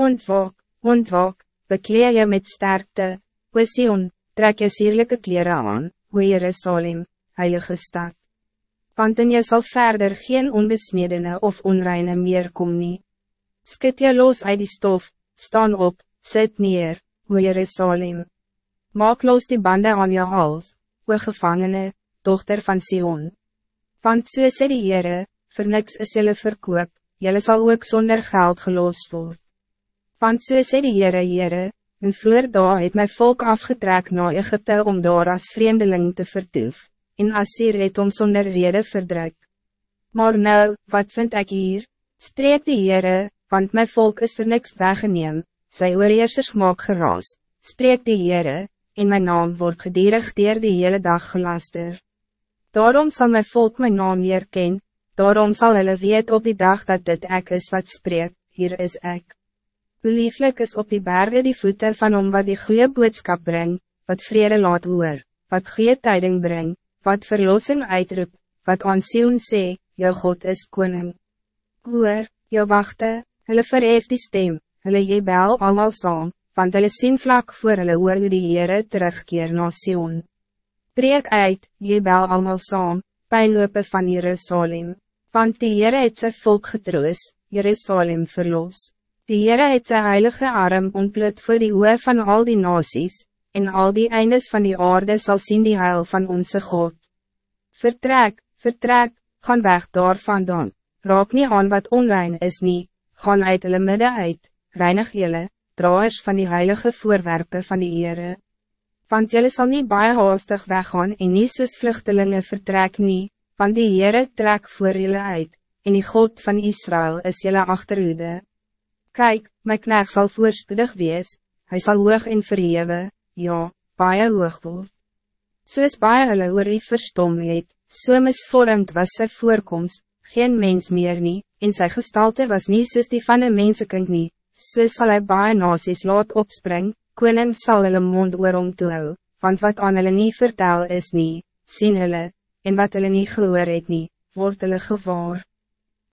Ontwaak, ontwaak, bekleed je met sterkte, o Sion, trek je sierlijke kleren aan, o Jerusalem, heilige stad. Want in je zal verder geen onbesnedene of onreine meer komen. nie. Skit je los uit die stof, staan op, zet neer, o Jerusalem. Maak los die banden aan je hals, o gevangene, dochter van Sion. Want so sê die Heere, vir niks is jylle verkoop, jylle sal ook zonder geld geloos word. Want so sê die Heere, Heere, en vroeger daar het my volk afgetrek na Egypte om daar as vreemdeling te vertoef, en Assyr het om zonder rede verdruk. Maar nou, wat vind ik hier? Spreek die Heere, want mijn volk is voor niks weggeneem, sy oorheersers maak geraas, spreek die Heere, en mijn naam wordt gedierig dier die hele dag gelaster. Daarom zal mijn volk mijn naam hier ken, daarom zal hulle weet op die dag dat dit ek is wat spreek, hier is ek. Lieflik is op die bergen die voeten van om wat die goede boodskap brengt, wat vrede laat hoor, wat goede tijding brengt, wat verlossing uitroep, wat aan Sion sê, jou God is koning. Hoor, jou wachte, hulle verhef die stem, hulle jebel allemaal saam, want hulle sien vlak voor hulle hoor hoe die Heere terugkeer na Sion. Breek uit, jebel allemaal saam, pijnlope van Jerusalem, want die Heere het sy volk getroos, Jerusalem verlos. Die Heere het sy heilige arm ontbloed voor die oor van al die nasies, en al die eindes van die aarde zal zien die heil van onze God. Vertrek, vertrek, gaan weg daar vandaan, raak niet aan wat onrein is niet, gaan uit hulle midde uit, reinig jylle, draaiers van die heilige voorwerpen van die Heere. Want jylle sal niet baie haastig weggaan en nie soos vluchtelingen vertrek nie, want die Heere trek voor jylle uit, en die God van Israël is jylle achterhoede. Kijk, my knecht zal voorspoedig wees, hij zal hoog en verhewe, ja, baie hoog word. Soos baie hulle oor die verstom het, so misvormd was sy voorkomst, geen mens meer nie, en sy gestalte was niet soos die van een mensekind nie, so sal hy baie nasies laat opspring, koning sal hulle mond oor om toe hou, want wat aan hulle nie vertel is nie, sien hulle, en wat hulle nie gehoor het nie, word hulle gewaar.